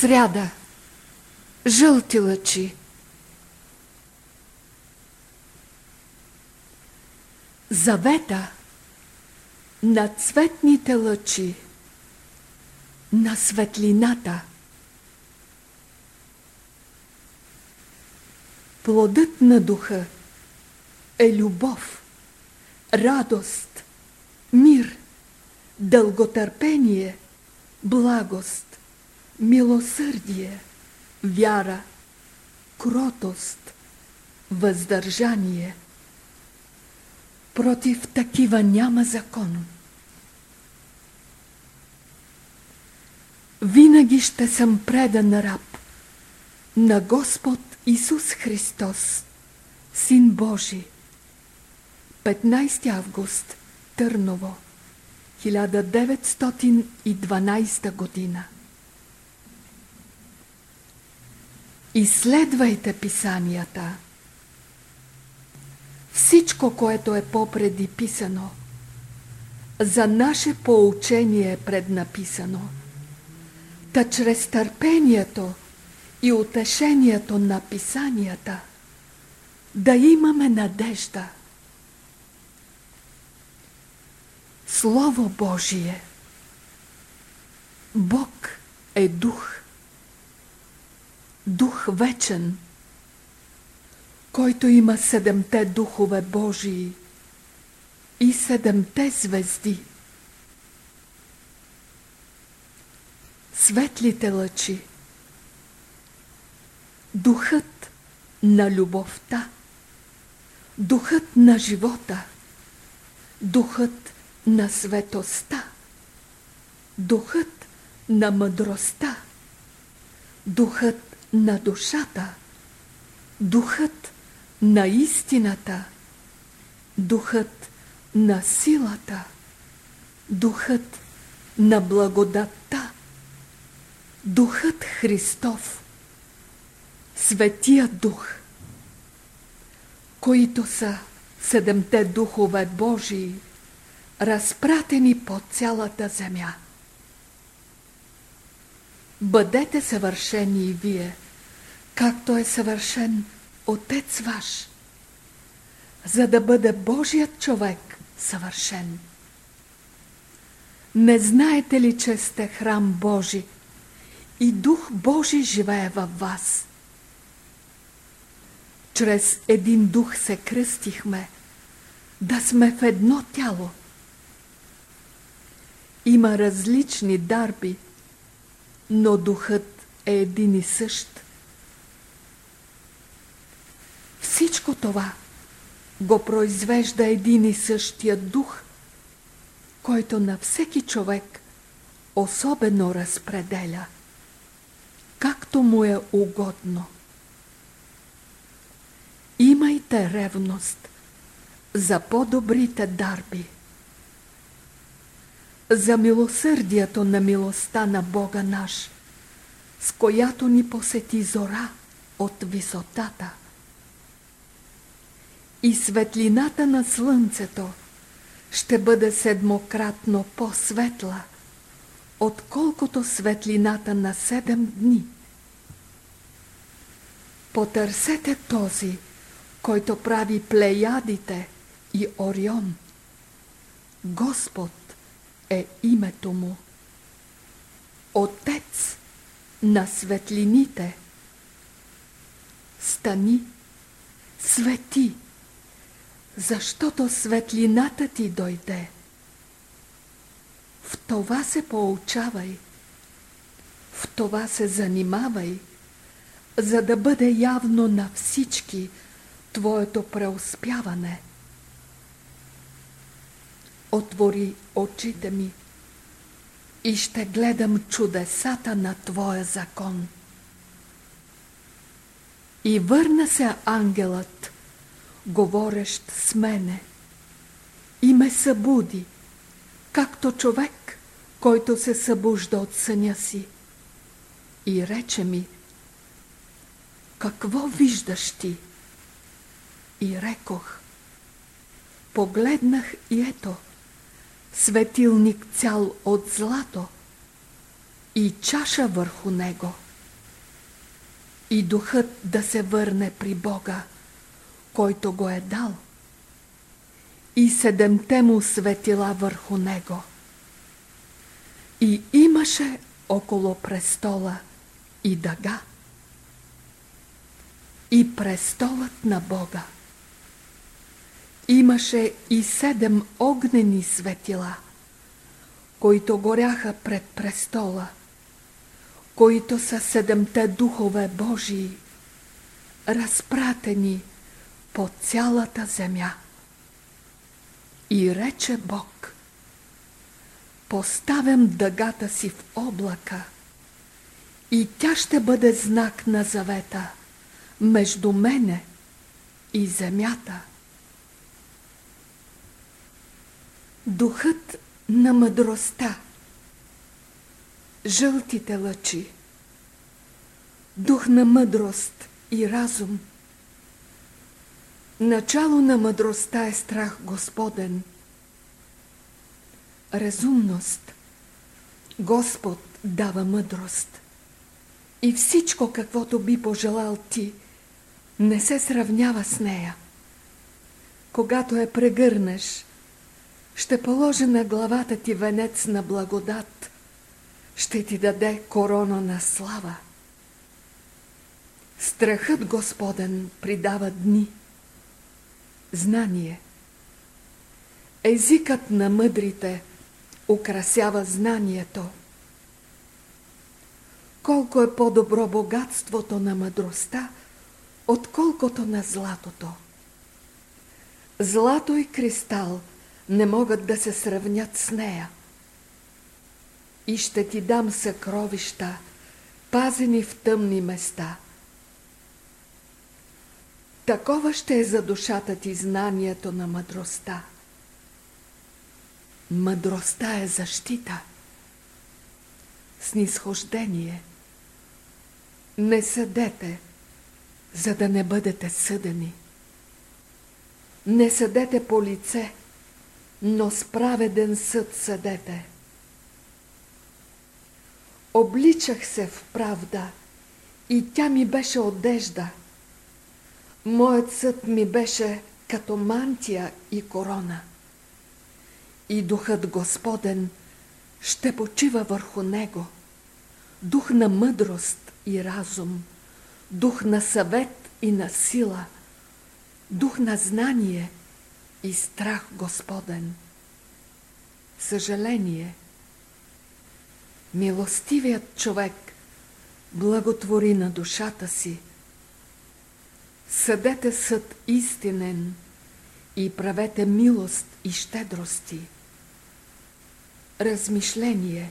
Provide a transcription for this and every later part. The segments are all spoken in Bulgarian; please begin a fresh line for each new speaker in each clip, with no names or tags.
Сряда. Жълти лъчи. Завета на цветните лъчи, на светлината. Плодът на духа е любов, радост, мир, дълготърпение, благост, милосърдие, вяра, кротост, въздържание. Против такива няма закон. Винаги ще съм предан раб на Господ Исус Христос, Син Божий. 15 август, Търново, 1912 година. Изследвайте писанията. Всичко, което е попреди писано, за наше поучение е преднаписано. Та чрез търпението и утешението на писанията да имаме надежда. Слово Божие Бог е дух. Дух вечен, който има седемте духове Божии и седемте звезди. Светлите лъчи Духът на любовта, духът на живота, духът на светостта, духът на мъдростта, духът на душата, духът на истината, духът на силата, духът на благодатта, духът Христов – Светия Дух, които са седемте духове Божии, разпратени по цялата земя. Бъдете съвършени и вие, както е съвършен Отец ваш, за да бъде Божият човек съвършен. Не знаете ли, че сте храм Божи и Дух Божи живее във вас? чрез един дух се кръстихме, да сме в едно тяло. Има различни дарби, но духът е един и същ. Всичко това го произвежда един и същия дух, който на всеки човек особено разпределя, както му е угодно. Имайте ревност за по-добрите дарби, за милосърдието на милостта на Бога наш, с която ни посети зора от висотата. И светлината на слънцето ще бъде седмократно по-светла, отколкото светлината на седем дни. Потърсете този, който прави плеядите и Орион. Господ е името му. Отец на светлините. Стани, свети, защото светлината ти дойде. В това се поучавай, в това се занимавай, за да бъде явно на всички – Твоето преуспяване. Отвори очите ми и ще гледам чудесата на Твоя закон. И върна се ангелът, говорещ с мене, и ме събуди, както човек, който се събужда от съня си. И рече ми, какво виждаш ти? И рекох, погледнах и ето, светилник цял от злато и чаша върху него – и духът да се върне при Бога, който го е дал, и седемте му светила върху него. И имаше около престола и дъга, и престолът на Бога. Имаше и седем огнени светила, които горяха пред престола, които са седемте духове Божии, разпратени по цялата земя. И рече Бог, поставям дъгата си в облака и тя ще бъде знак на завета между мене и земята. Духът на мъдростта Жълтите лъчи Дух на мъдрост и разум Начало на мъдростта е страх Господен. Разумност Господ дава мъдрост. И всичко, каквото би пожелал ти, не се сравнява с нея. Когато я прегърнеш, ще положи на главата ти венец на благодат, ще ти даде корона на слава. Страхът Господен придава дни, знание. Езикът на мъдрите украсява знанието. Колко е по-добро богатството на мъдростта, отколкото на златото. Злато и кристал не могат да се сравнят с нея. И ще ти дам съкровища, пазени в тъмни места. Такова ще е за душата ти знанието на мъдростта. Мъдростта е защита, снисхождение. Не съдете, за да не бъдете съдени. Не съдете по лице, но справеден съд съдете. Обличах се в правда и тя ми беше одежда. Моят съд ми беше като мантия и корона. И духът Господен ще почива върху него. Дух на мъдрост и разум, дух на съвет и на сила, дух на знание – и страх Господен. Съжаление. Милостивият човек благотвори на душата си. Съдете съд истинен и правете милост и щедрости. Размишление.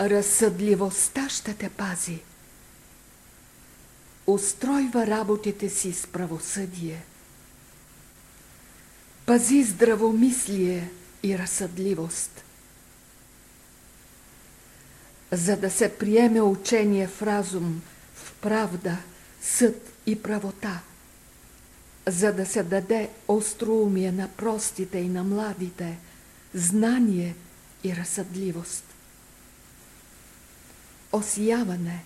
Разсъдливостта ще те пази. Устройва работите си с правосъдие. Пази здравомислие и разсъдливост. За да се приеме учение в разум, в правда, съд и правота, за да се даде остроумие на простите и на младите, знание и разсъдливост. Осияване.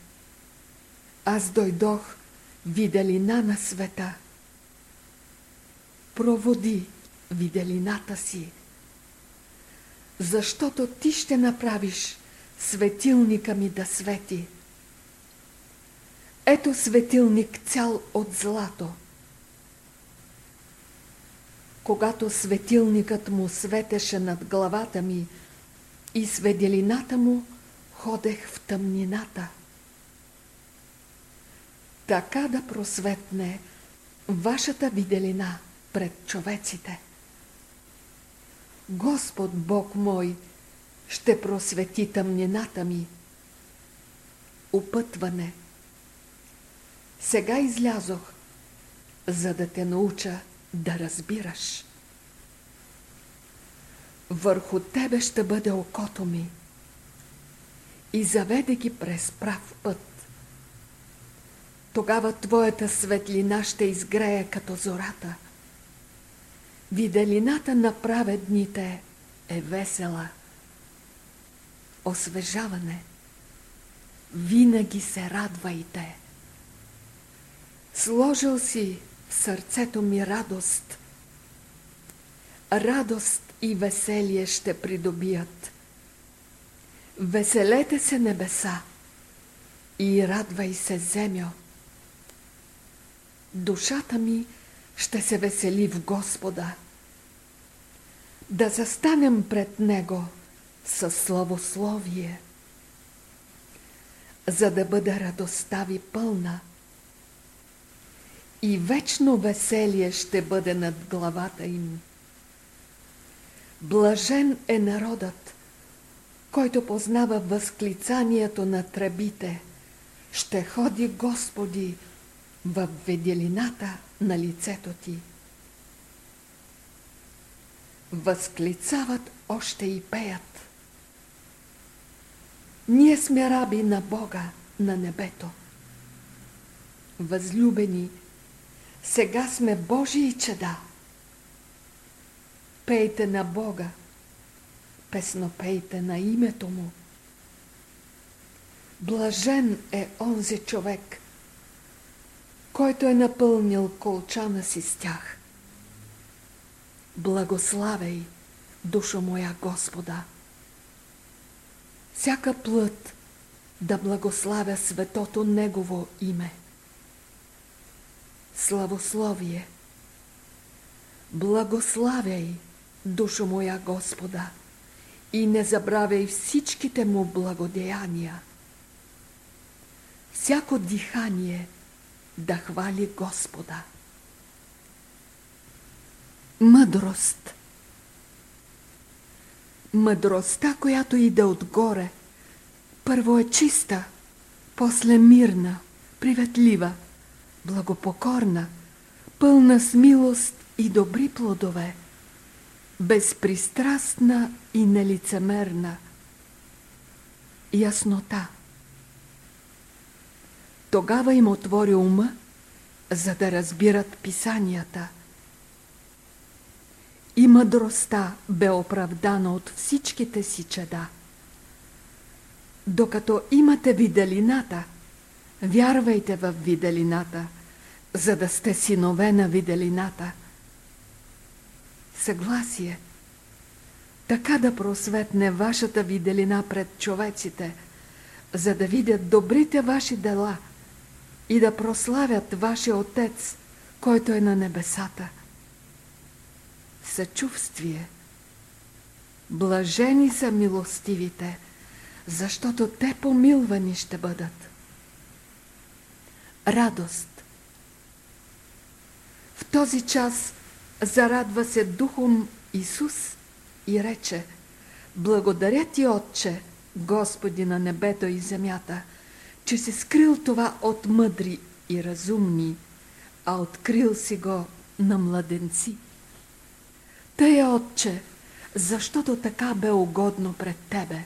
Аз дойдох виделина на света. Проводи виделината си. Защото ти ще направиш светилника ми да свети. Ето светилник цял от злато. Когато светилникът му светеше над главата ми и с му ходех в тъмнината. Така да просветне вашата виделина пред човеците. Господ Бог мой ще просвети тъмнината ми. Опътване. Сега излязох, за да те науча да разбираш. Върху тебе ще бъде окото ми и заведе ги през прав път. Тогава твоята светлина ще изгрее като зората – Виделината на праведните е весела. Освежаване. винаги се радвайте. Сложил си в сърцето ми радост. Радост и веселие ще придобият. Веселете се небеса и радвай се земя. Душата ми ще се весели в Господа. Да застанем пред Него със славословие, за да бъде радостта ви пълна и вечно веселие ще бъде над главата им. Блажен е народът, който познава възклицанието на тръбите. Ще ходи Господи в веделината на лицето ти. Възклицават още и пеят. Ние сме раби на Бога на небето. Възлюбени, сега сме Божии чеда. Пейте на Бога, песнопейте на името Му. Блажен е онзи човек, който е напълнил колчана си с тях. Благославяй, душо моя Господа! Всяка плът да благославя светото Негово име. Славословие! Благославяй, душо моя Господа, и не забравяй всичките му благодеяния. Всяко дихание да хвали Господа. Мъдрост Мъдростта, която иде отгоре, първо е чиста, после мирна, приветлива, благопокорна, пълна с милост и добри плодове – безпристрастна и нелицемерна. Яснота. Тогава им отвори ума, за да разбират писанията. И мъдростта бе оправдана от всичките си чеда. Докато имате виделината, вярвайте в виделината, за да сте синове на виделината – съгласие, така да просветне вашата виделина пред човеците, за да видят добрите ваши дела и да прославят вашия Отец, който е на небесата. Съчувствие. Блажени са милостивите, защото те помилвани ще бъдат. Радост. В този час Зарадва се духом Исус и рече Благодаря ти, Отче, Господи на небето и земята, че си скрил това от мъдри и разумни, а открил си го на младенци. Тъй, Отче, защото така бе угодно пред Тебе.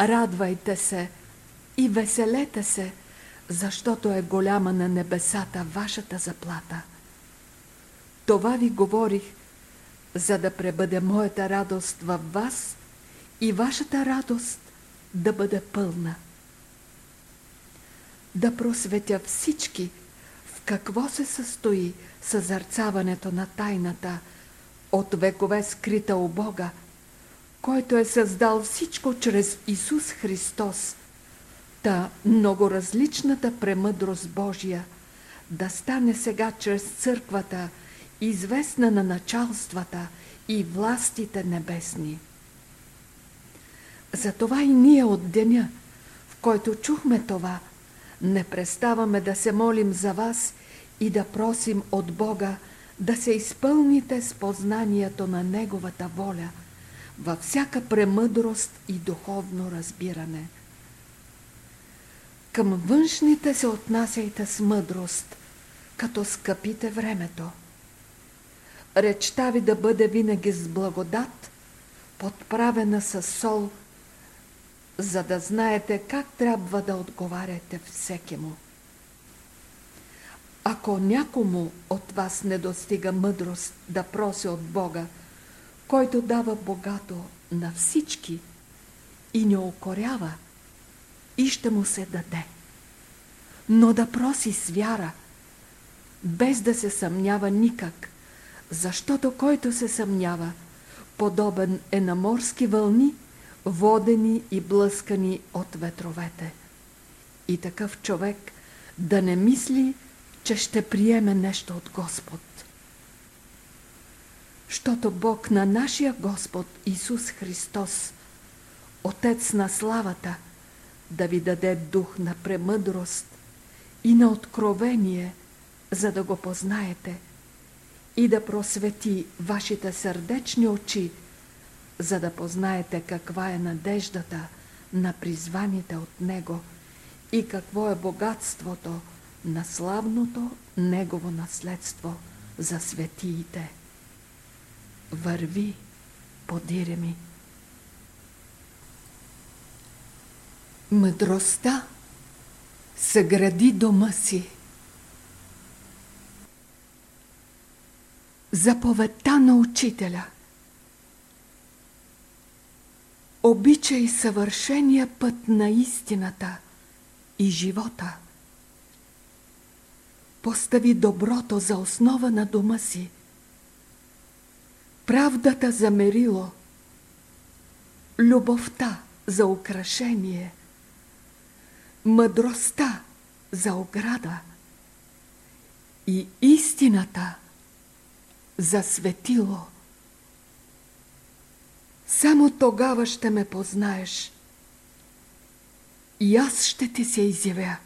Радвайте се и веселете се, защото е голяма на небесата вашата заплата. Това ви говорих, за да пребъде моята радост във вас и вашата радост да бъде пълна. Да просветя всички в какво се състои съзърцаването на тайната от векове скрита у Бога, който е създал всичко чрез Исус Христос, та многоразличната премъдрост Божия да стане сега чрез църквата – известна на началствата и властите небесни. Затова и ние от деня, в който чухме това, не преставаме да се молим за вас и да просим от Бога да се изпълните с познанието на Неговата воля във всяка премъдрост и духовно разбиране. Към външните се отнасяйте с мъдрост, като скъпите времето – речта ви да бъде винаги с благодат, подправена с сол, за да знаете как трябва да отговаряте всеки му. Ако някому от вас не достига мъдрост да проси от Бога, който дава богато на всички и не укорява, и ще му се даде. Но да проси с вяра, без да се съмнява никак, защото който се съмнява, подобен е на морски вълни, водени и блъскани от ветровете. И такъв човек да не мисли, че ще приеме нещо от Господ. Щото Бог на нашия Господ Исус Христос, Отец на славата, да ви даде дух на премъдрост и на откровение, за да го познаете, и да просвети вашите сърдечни очи, за да познаете каква е надеждата на призваните от Него и какво е богатството на славното Негово наследство за светиите. Върви, подире ми. Мъдростта съгради дома си. Заповедта на учителя – Обичай съвършения път на истината и живота. Постави доброто за основа на дома си. Правдата за мерило. Любовта за украшение. Мъдростта за ограда. И истината за светило. Само тогава ще ме познаеш. И аз ще ти се изявя.